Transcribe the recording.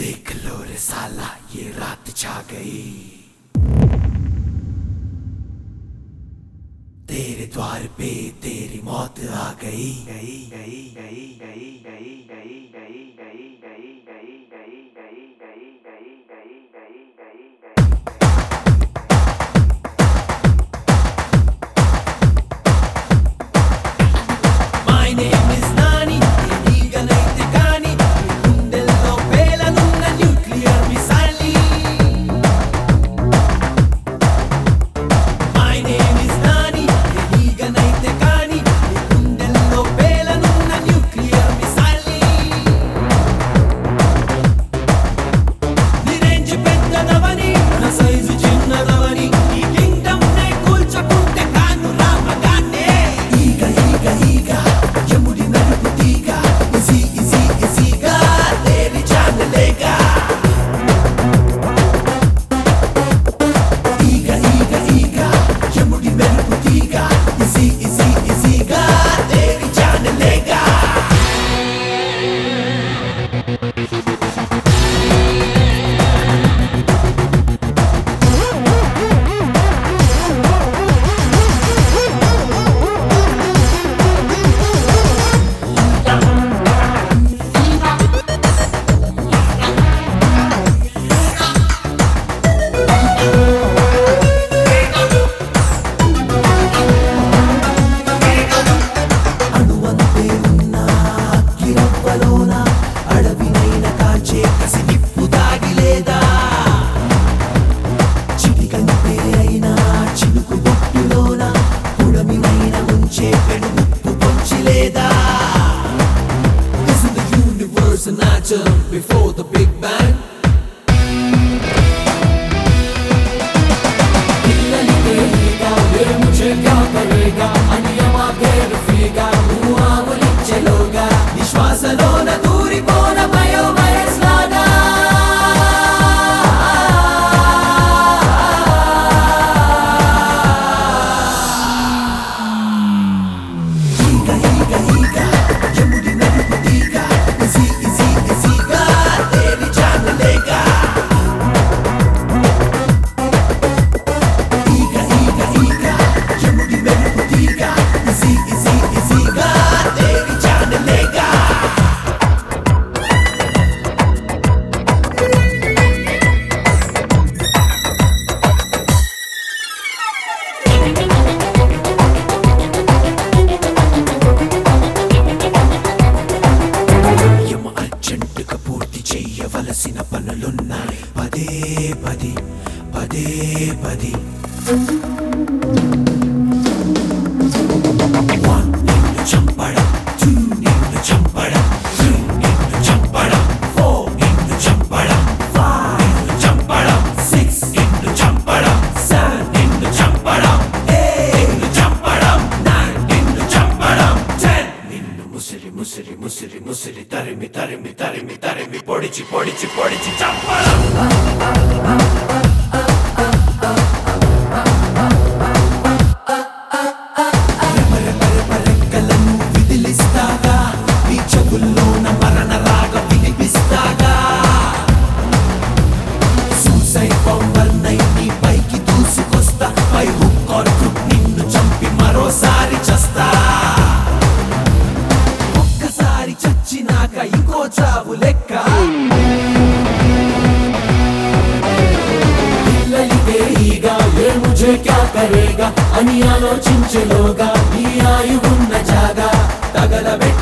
देख लो रे साला, ये रात छा गई। तेरे द्वार पे तेरी मौत आ गई गई गई गई गई गई गई गई गई गई गई गई गई गई गई गई गई गई। atom before the Big Bang. చేయవలసిన పనులున్నాయి. పదే పది పదే పది. ముసిరి ముసిరి తరిమి తరిమి తరిమి తరిమి పొడిచి పొడిచి పొడిచి చంపడం కరేగా అని ఆలోచించులోగా ఈ ఆయువున్న జాగా తగలబెట్టి